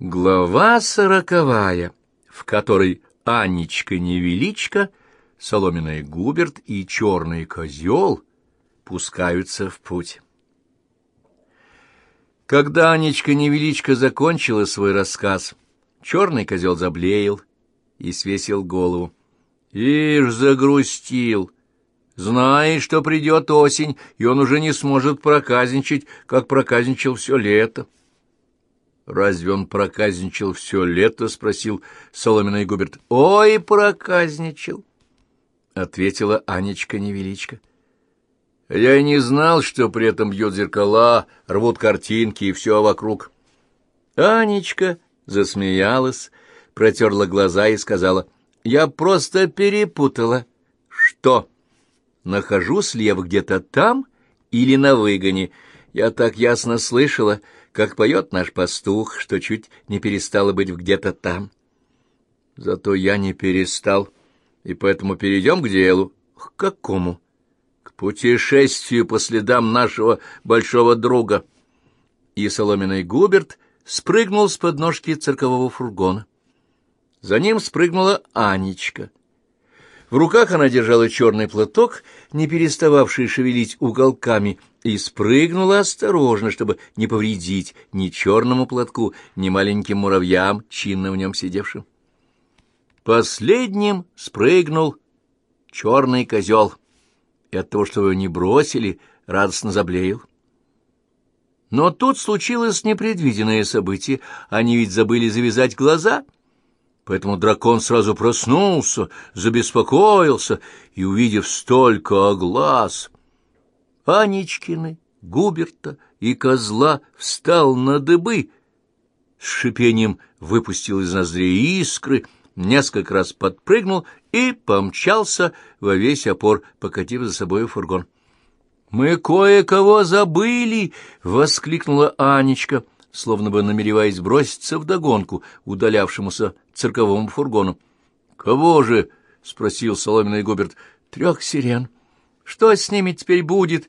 Глава сороковая, в которой Анечка-невеличка, соломенный губерт и черный козел пускаются в путь. Когда Анечка-невеличка закончила свой рассказ, черный козел заблеял и свесил голову. Ишь, загрустил! Знает, что придет осень, и он уже не сможет проказничать, как проказничал все лето. «Разве он проказничал все лето?» — спросил Соломенный Губерт. «Ой, проказничал!» — ответила Анечка-невеличка. «Я и не знал, что при этом бьют зеркала, рвут картинки и все вокруг». Анечка засмеялась, протерла глаза и сказала, «Я просто перепутала». «Что? Нахожусь ли я где-то там или на выгоне? Я так ясно слышала» как поет наш пастух, что чуть не перестало быть где-то там. Зато я не перестал, и поэтому перейдем к делу. К какому? К путешествию по следам нашего большого друга. И соломенный Губерт спрыгнул с подножки циркового фургона. За ним спрыгнула Анечка — в руках она держала черный платок, не перестававший шевелить уголками, и спрыгнула осторожно, чтобы не повредить ни черному платку, ни маленьким муравьям, чинно в нем сидевшим. Последним спрыгнул черный козел, и от того, что его не бросили, радостно заблеял. Но тут случилось непредвиденное событие, они ведь забыли завязать глаза — Поэтому дракон сразу проснулся, забеспокоился и, увидев столько глаз, Анечкины, Губерта и козла, встал на дыбы, с шипением выпустил из ноздрей искры, несколько раз подпрыгнул и помчался во весь опор, покатив за собой фургон. «Мы кое-кого забыли!» — воскликнула Анечка, словно бы намереваясь броситься вдогонку удалявшемуся цирковому фургону. — Кого же? — спросил соломенный Губерт. — Трех сирен. Что с ними теперь будет?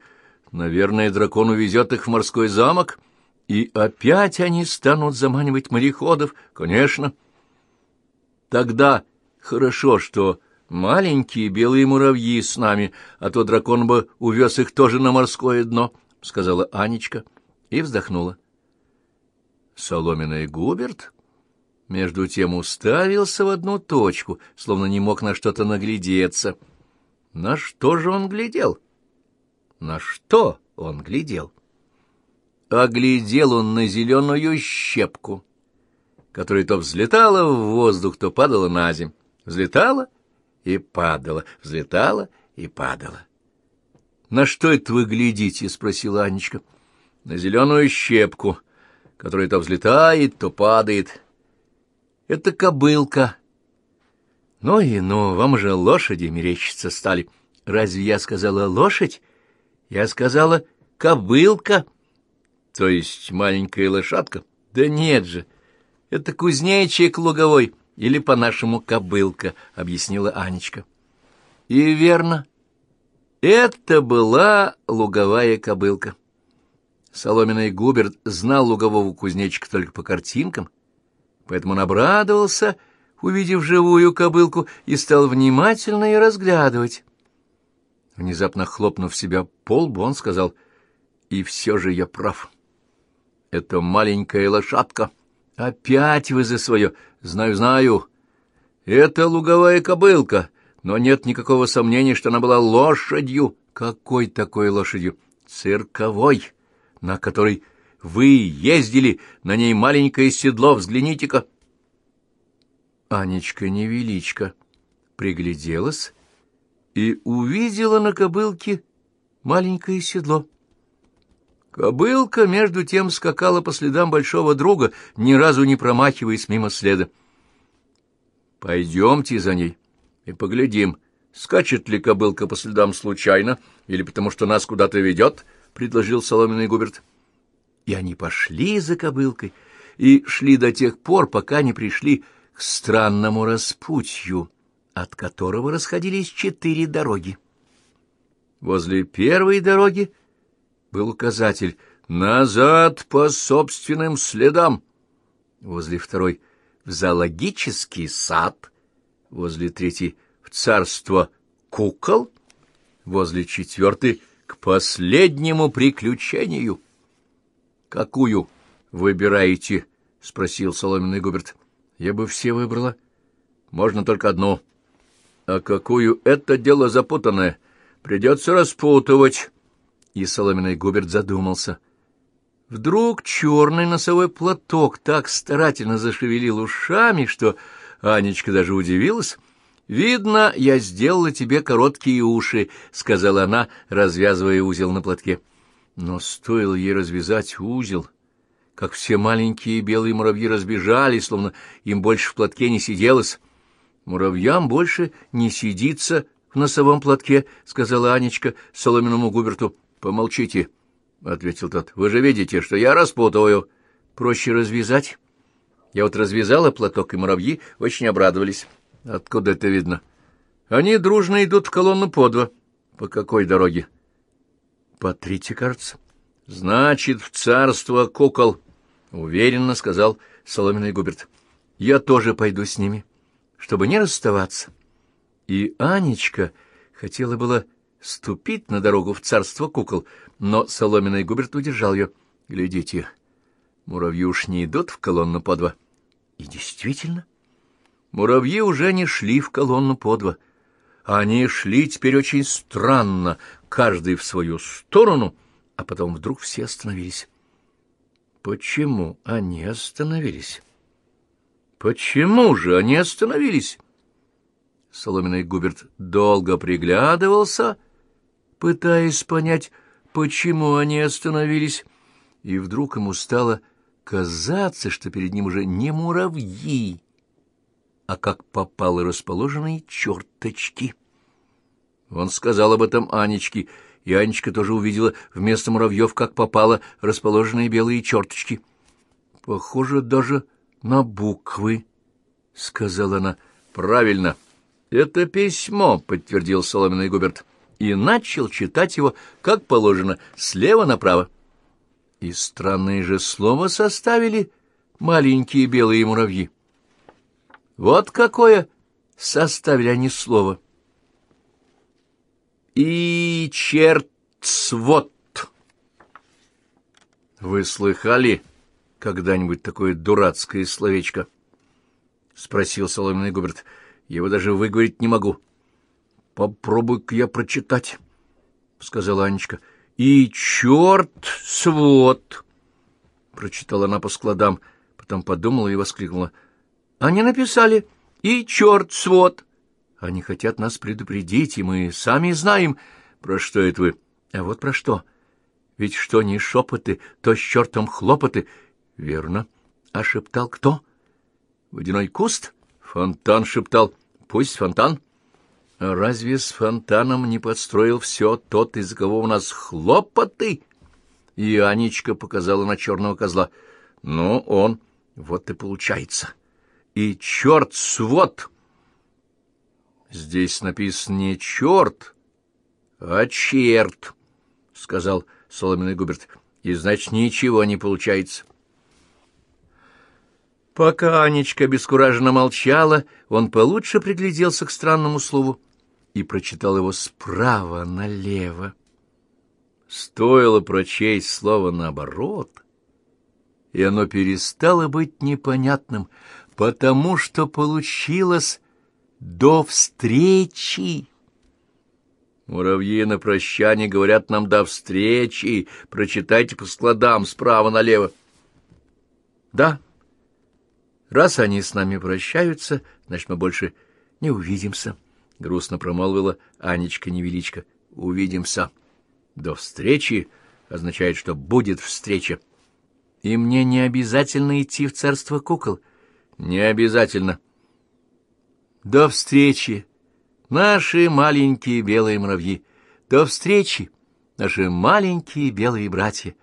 Наверное, дракон увезет их в морской замок, и опять они станут заманивать мореходов, конечно. Тогда хорошо, что маленькие белые муравьи с нами, а то дракон бы увез их тоже на морское дно, — сказала Анечка и вздохнула. Соломенный Губерт между тем уставился в одну точку, словно не мог на что-то наглядеться. На что же он глядел? На что он глядел? А глядел он на зеленую щепку, которая то взлетала в воздух, то падала на земь. Взлетала и падала, взлетала и падала. — На что это вы глядите? — спросила Анечка. — На зеленую щепку, которая то взлетает, то падает, это кобылка. Ну и ну, вам же лошади мерещиться стали. Разве я сказала лошадь? Я сказала кобылка. То есть маленькая лошадка? Да нет же, это кузнечик луговой, или по-нашему кобылка, объяснила Анечка. И верно, это была луговая кобылка. Соломенный Губерт знал лугового кузнечика только по картинкам, Поэтому он обрадовался, увидев живую кобылку, и стал внимательно ее разглядывать. Внезапно хлопнув себя по лбу, он сказал, «И все же я прав. Это маленькая лошадка. Опять вы за свое. Знаю, знаю. Это луговая кобылка, но нет никакого сомнения, что она была лошадью. Какой такой лошадью? Цирковой, на которой вы ездили, на ней маленькое седло, взгляните-ка. Анечка-невеличка пригляделась и увидела на кобылке маленькое седло. Кобылка, между тем, скакала по следам большого друга, ни разу не промахиваясь мимо следа. «Пойдемте за ней и поглядим, скачет ли кобылка по следам случайно или потому что нас куда-то ведет», — предложил соломенный Губерт. И они пошли за кобылкой и шли до тех пор, пока не пришли к странному распутью, от которого расходились четыре дороги. Возле первой дороги был указатель «Назад по собственным следам». возле второй — в зоологический сад, возле третьей — в царство кукол, возле четвертой — к последнему приключению. — Какую выбираете? — спросил соломенный Губерт. — Я бы все выбрала. Можно только одну. — А какую? Это дело запутанное. Придется распутывать. И соломенный Губерт задумался. Вдруг черный носовой платок так старательно зашевелил ушами, что Анечка даже удивилась. «Видно, я сделала тебе короткие уши», — сказала она, развязывая узел на платке. Но стоило ей развязать узел, как все маленькие белые муравьи разбежались, словно им больше в платке не сиделось. «Муравьям больше не сидится в носовом платке», — сказала Анечка соломенному Губерту. «Помолчите», — ответил тот. «Вы же видите, что я распутываю. Проще развязать». Я вот развязала платок, и муравьи очень обрадовались. Откуда это видно? Они дружно идут в колонну по два. По какой дороге? По третьей, кажется. Значит, в царство кукол, — уверенно сказал соломенный Губерт. Я тоже пойду с ними, чтобы не расставаться. И Анечка хотела было ступить на дорогу в царство кукол, но соломенный Губерт удержал ее. Глядите, муравьи уж не идут в колонну по два. И действительно, муравьи уже не шли в колонну по два. Они шли теперь очень странно, каждый в свою сторону, а потом вдруг все остановились. Почему они остановились? Почему же они остановились? Соломенный Губерт долго приглядывался, пытаясь понять, почему они остановились, и вдруг ему стало казаться, что перед ним уже не муравьи, а как попало расположенные черточки. Он сказал об этом Анечке, и Анечка тоже увидела вместо муравьев, как попало, расположенные белые черточки. — Похоже даже на буквы, — сказала она. — Правильно. Это письмо, — подтвердил соломенный Губерт, и начал читать его, как положено, слева направо. И странное же слово составили маленькие белые муравьи. Вот какое составили они слово. И чертсвот. Вы слыхали когда-нибудь такое дурацкое словечко? — спросил соломенный Губерт. — Я его даже выговорить не могу. — Попробуй-ка я прочитать, — сказала Анечка. — «И черт свод!» — прочитала она по складам, потом подумала и воскликнула. «Они написали «И черт свод!» Они хотят нас предупредить, и мы сами знаем, про что это вы. А вот про что. Ведь что не шепоты, то с чертом хлопоты. Верно. А шептал кто? Водяной куст? Фонтан шептал. Пусть фонтан. Разве с фонтаном не подстроил все тот, из-за кого у нас хлопоты? И Анечка показала на черного козла. Ну, он, вот и получается. И черт свод! Здесь написано не черт, а черт, — сказал соломенный Губерт. И значит, ничего не получается. Пока Анечка бескураженно молчала, он получше пригляделся к странному слову и прочитал его справа налево. Стоило прочесть слово наоборот, и оно перестало быть непонятным, потому что получилось «до встречи». Муравьи на прощание говорят нам «до встречи», прочитайте по складам справа налево. Да, раз они с нами прощаются, значит, мы больше не увидимся. — грустно промолвила Анечка-невеличка. — Увидимся. До встречи означает, что будет встреча. И мне не обязательно идти в царство кукол. Не обязательно. До встречи, наши маленькие белые муравьи. До встречи, наши маленькие белые братья.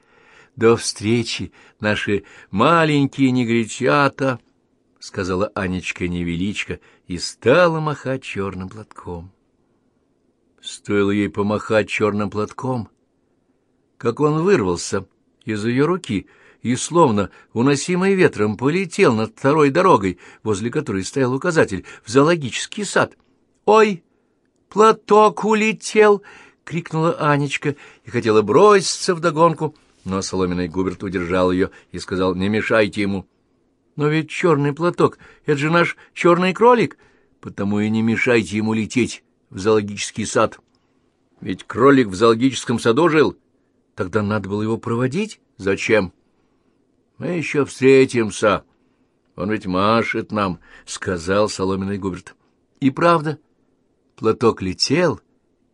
До встречи, наши маленькие негритята, — сказала Анечка-невеличка, — и стала махать черным платком. Стоило ей помахать черным платком, как он вырвался из ее руки и, словно уносимый ветром, полетел над второй дорогой, возле которой стоял указатель, в зоологический сад. «Ой, платок улетел!» — крикнула Анечка и хотела броситься вдогонку, но соломенный Губерт удержал ее и сказал, «Не мешайте ему». «Но ведь черный платок — это же наш черный кролик, потому и не мешайте ему лететь в зоологический сад. Ведь кролик в зоологическом саду жил. Тогда надо было его проводить. Зачем?» Мы еще встретимся. Он ведь машет нам, — сказал соломенный Губерт. И правда, платок летел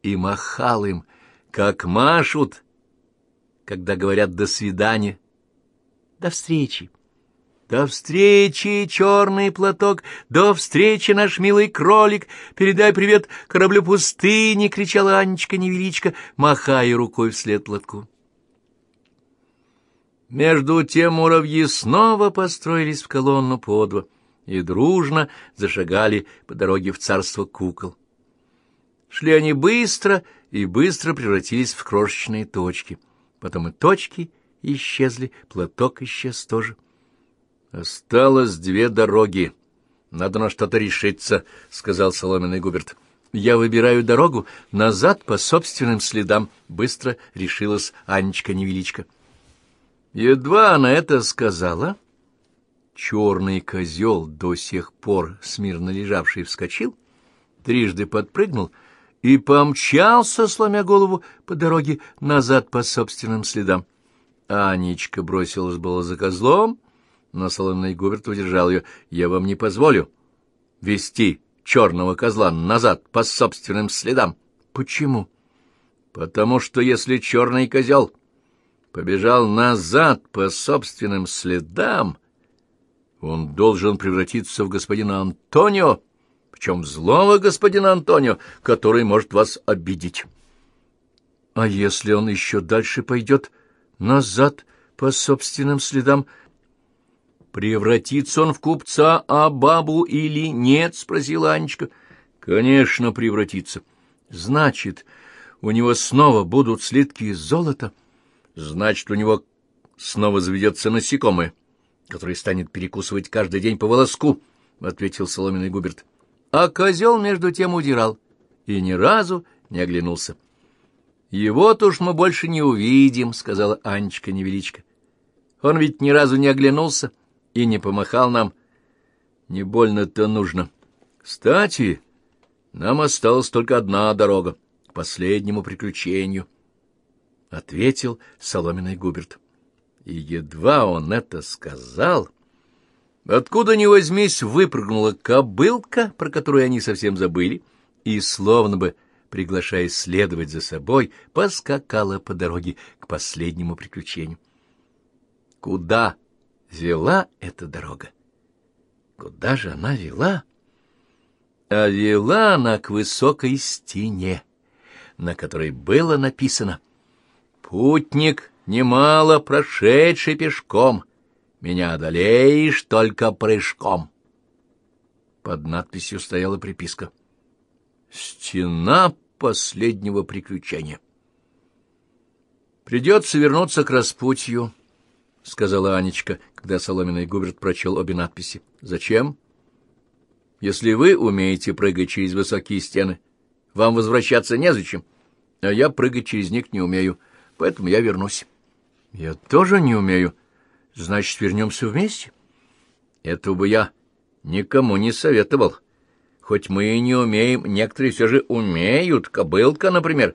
и махал им, как машут, когда говорят «до свидания». До встречи. До встречи, черный платок, до встречи, наш милый кролик. Передай привет кораблю пустыни, — кричала Анечка-невеличка, махая рукой вслед платку. Между тем муравьи снова построились в колонну по два и дружно зашагали по дороге в царство кукол. Шли они быстро и быстро превратились в крошечные точки. Потом и точки исчезли, платок исчез тоже. Осталось две дороги. Надо на что-то решиться, — сказал соломенный Губерт. Я выбираю дорогу назад по собственным следам, — быстро решилась Анечка-невеличка. — Едва она это сказала, черный козел, до сих пор смирно лежавший, вскочил, трижды подпрыгнул и помчался, сломя голову, по дороге назад по собственным следам. Анечка бросилась было за козлом, но соломенный Губерт удержал ее. «Я вам не позволю вести черного козла назад по собственным следам». «Почему?» «Потому что если черный козел побежал назад по собственным следам, он должен превратиться в господина Антонио, причем злого господина Антонио, который может вас обидеть. А если он еще дальше пойдет назад по собственным следам, превратится он в купца, а бабу или нет? — спросила Анечка. — Конечно, превратится. Значит, у него снова будут слитки из золота — Значит, у него снова заведется насекомое, которое станет перекусывать каждый день по волоску, — ответил соломенный Губерт. А козел между тем удирал и ни разу не оглянулся. — Его-то уж мы больше не увидим, — сказала Анечка-невеличка. Он ведь ни разу не оглянулся и не помахал нам. Не больно-то нужно. Кстати, нам осталась только одна дорога к последнему приключению —— ответил соломенный Губерт. И едва он это сказал, откуда ни возьмись выпрыгнула кобылка, про которую они совсем забыли, и, словно бы приглашая следовать за собой, поскакала по дороге к последнему приключению. Куда вела эта дорога? Куда же она вела? А вела она к высокой стене, на которой было написано — Путник, немало прошедший пешком, меня одолеешь только прыжком. Под надписью стояла приписка. Стена последнего приключения. Придется вернуться к распутью, — сказала Анечка, когда соломенный Губерт прочел обе надписи. — Зачем? — Если вы умеете прыгать через высокие стены, вам возвращаться незачем, а я прыгать через них не умею поэтому я вернусь. — Я тоже не умею. Значит, вернемся вместе? Этого бы я никому не советовал. Хоть мы и не умеем, некоторые все же умеют. Кобылка, например.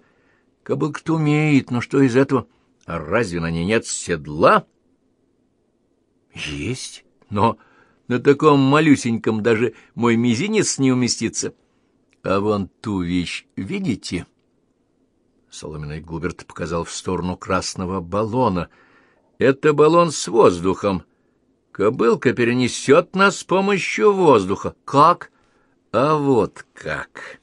Кобылка-то умеет, но что из этого? А разве на ней нет седла? Есть, но на таком малюсеньком даже мой мизинец не уместится. А вон ту вещь видите? — Соломенный Губерт показал в сторону красного баллона. «Это баллон с воздухом. Кобылка перенесет нас с помощью воздуха. Как? А вот как!»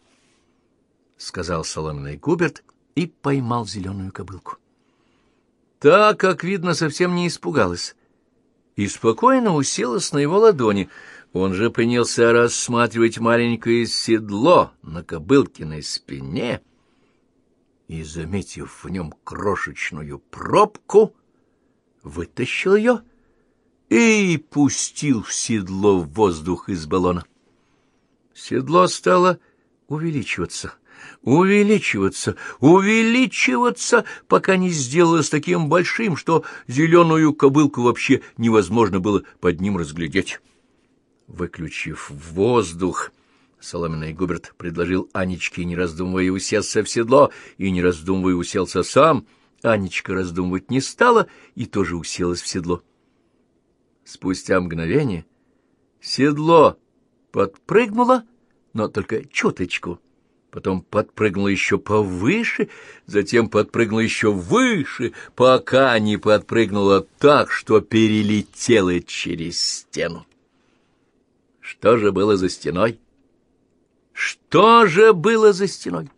— сказал Соломенный Губерт и поймал зеленую кобылку. Та, как видно, совсем не испугалась и спокойно уселась на его ладони. Он же принялся рассматривать маленькое седло на кобылкиной спине — и, заметив в нем крошечную пробку, вытащил ее и пустил в седло воздух из баллона. Седло стало увеличиваться, увеличиваться, увеличиваться, пока не сделалось таким большим, что зеленую кобылку вообще невозможно было под ним разглядеть. Выключив воздух, Соломенный Губерт предложил Анечке, не раздумывая, усесться в седло, и, не раздумывая, уселся сам. Анечка раздумывать не стала и тоже уселась в седло. Спустя мгновение седло подпрыгнуло, но только чуточку. Потом подпрыгнуло еще повыше, затем подпрыгнуло еще выше, пока не подпрыгнуло так, что перелетело через стену. Что же было за стеной? Что же было за стеной?